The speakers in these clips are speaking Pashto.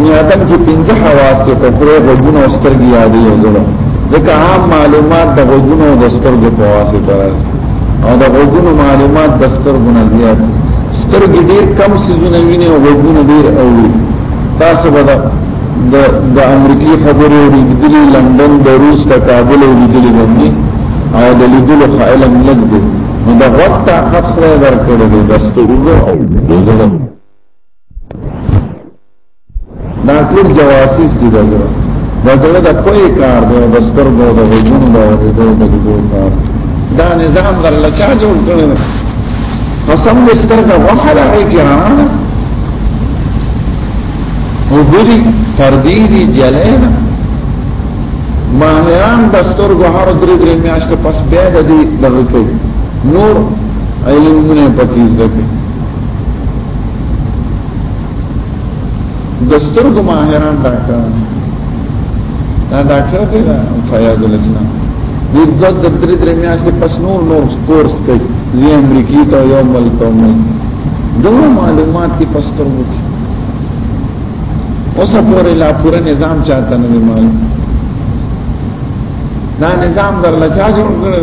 نیادم کې پنځه حواس کې کوپره غوونه او سترګې یادې یو ځل ځکه عام معلومات د غوونه او د سترګې په واسطه راځي او د غوونه معلومات د سترګو نه زیات سترګې ډېر کم سيزونه ویني او غوونه ډېر اوري تاسو به د د امریکای خبرې ورېدلې لندن د روس د کابل ورېدلې باندې او د لیدلو علم لګ دی نو د وخت خاصه درکړې د سترګو او د دا ټول جواسیس دي دا دا زړه د کوی کار دی د سترګو د وجود د وجودو د دې کار دا نظام در لچا جوړ کړی قسم دې سترګه وخه راغی ګران او بری پردی دی جلې ده مانیان د سترګو هر درې درې میاشتې پس بیا د دې دغه کوي نور علمونه پکې ځکه دستور کو ماهران ډاکټر دا ډاکټر دی دا فیاض الاسلام دې د درې درې میاشتې پس نور نور کورس کوي زی امریکای ته یو مل ته مل دغه معلومات کې پس تر وکی اوس پورې لا پورا نظام چاته نه معلوم دا نظام در لچا جوړ کړو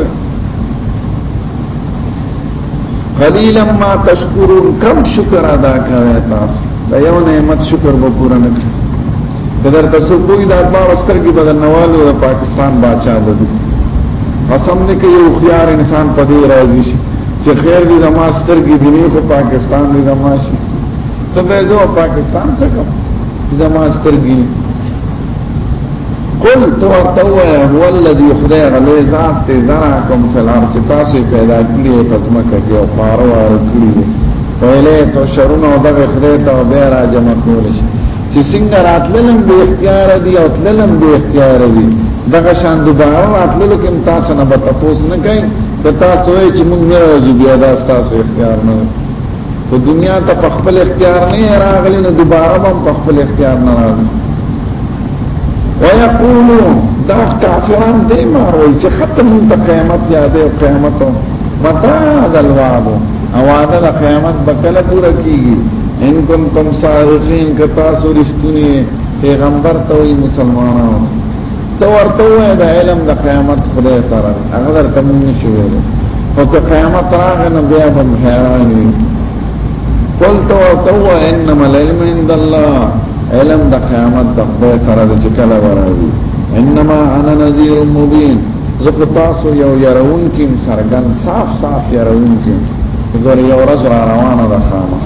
قلیلا ما تشکرون کم شکر ادا کوي تاسو دا یو نعمت شکر به پوره نه کړی کدر تاسو کوی دا په واستر کې بدل نوالو د پاکستان بادشاہ ده قسم نه کوي یو خيار انسان په دې راضي شي چې خیر دې زما ستر کې دیني خو پاکستان دې زما شي ته به زه پاکستان څخه زما ستر کې قل تو اتوه هو الذي خدای غلی ذات ته ذراکم فی الارض چې تاسو پیدا کړی پزما کې او پارو او کړی پهله تو شرون او دغه خدای ته به را جمع کول شي چې څنګه راتللم به اختیار دی او تللم به اختیار دی دغه شان دوباره راتللو کې تاسو نه به تاسو نه کوي ته تاسو یې چې موږ نه راځي بیا دا تاسو اختیار نه ته دنیا ته په خپل اختیار نه راغلی نو دوباره هم په خپل اختیار نه راځي ويقولو دا کافران دې ما وایي چې ختم ته قیامت یادې او قیامت متا ذل وعد او وعده د قیامت بکله پوره کیږي ان کنتم صادقین کتا سو رښتونی پیغمبر ته مسلمانانو تو ورته وای د علم د قیامت خدای سره هغه در کم نشي ویل او که قیامت راغی نو بیا به حیران وي قل تو ورته وای انما العلم عند الله علم د قیامت د خدای سره د چکلا ورایي انما انا نذير مبين زکه تاسو یو يرون کې سرګن صاف صاف يرون کې ګور یو ورځ را روانه ده خامخ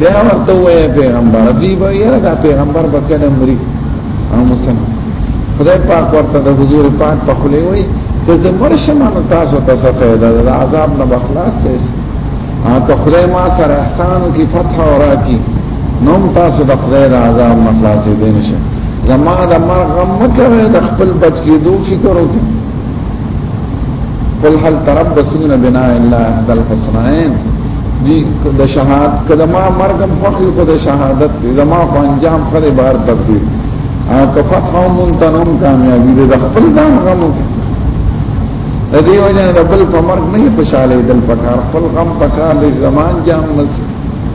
بیا ورته وای پیغمبر دی به یا دا پیغمبر بکنه مري او مسلم خدای پاک ورته د حضور پاک په خله وای ته زمر شمه تاسو ته څه فائدہ ده عذاب نه بخلاص ته هغه خدای ما سره احسان کی فتح اورا کی نوم تاسو د خدای د عذاب نه خلاصې دي نشه زما د مرغ غم مکه د خپل بچ کېدو فکر وکړئ قل هل تربصون بنا الا احد الحسنين دی د شهادت کله ما مرګم فخر کو د شهادت دی زما خو انجام خره بار تبدیل او که فتح او منتنم کامیابی دی د خپل ځان غم د دې وجه د بل په مرګ نه خوشاله دل پکار خپل غم پکار لې زمان جام مس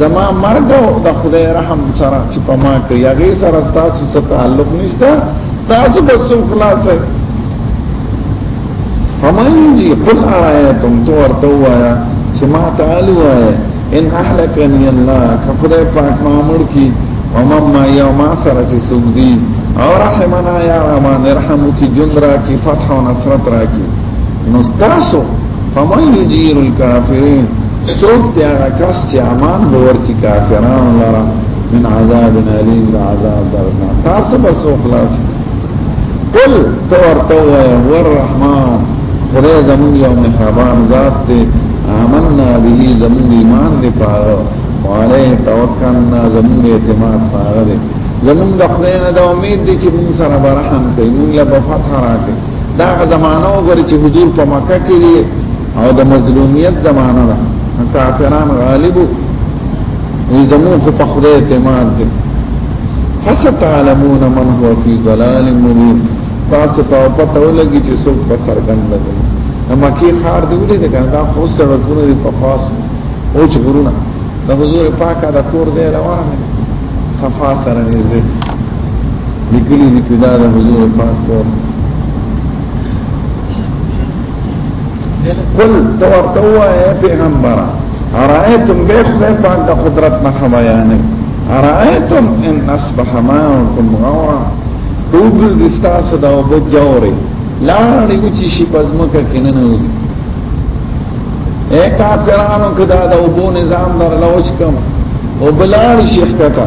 زما مرګ او د خدای رحم سره چې په ما کې یغې سره تاسو څه تعلق نشته تاسو بس خلاصه همایي جی قل آیتم تو ورته وایا چې ما تعالی وایا ان اهلکنی الله کفره پاک مامور کی ومم ما یوم سره چې سوګ دی او رحمنا یا رحمان ارحمو کی جن را کی فتح و نصرت را کی نو تاسو فمن یجیر الكافرین سوک تیارا کس چی امان بورکی کافران لرا من عذاب علیم دا عذاب درنا تاسو بسو خلاص قل تورتو هو الرحمن خدای زمون یو مهربان ذات تے آمنا به زمون ایمان دی پاگو وعليه توکلنا زمون اعتماد پاگو زمون د خدای نه د امید دي چې موږ سره برحم کوي موږ له فتح راکړي دا زمانہ وګورئ چې حضور په مکه کې دی او د مظلومیت زمانہ ده کافران غالب وي زموږ په خدای اعتماد دي حسب تعلمون من هو فی ضلال مبین تاسو ته پته ولګي چې څوک په سرګند دی اما کې خار دی ولې دا دا خو سره کونه دی په خاص او چې ګورونه د حضور پاک دا کور دی روانه صفا سره نږدې لیکلی دی چې دا د حضور پاک کور قل تو ورته وایې پیغمبر ارائیتم به خدای پاک د قدرت نه خبرانه ارائیتم ان اصبح ماؤکم غورا وګور دي تاسو دا وبو جوړي لاړې وچی شي پزمکه کې نه نه وځي اے کافرانو کدا دا وبو نظام در لوچ کم وبلاړ شیخ کټه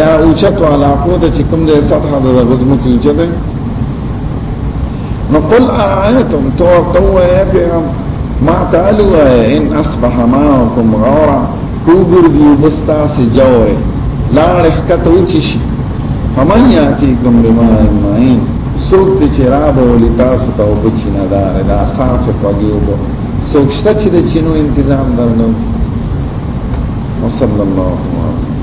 یا اوچتو علاقو ته چې کوم ځای سطح د غزمو کې اوچت دی نو قل آیتم تو تو یا پیغام ما تعالو ان اصبح ماءکم غورا کوګر دی بستا سي جوړ لاړ ښکته اوچی شي فمن یاتیکم بما معین سوک تی چی را بولی تاسو تا اوبو چینا داره دا صاف پاگی اوبو سوکشتا چی دا چینو انتظام درنو وصل اللہ علیہ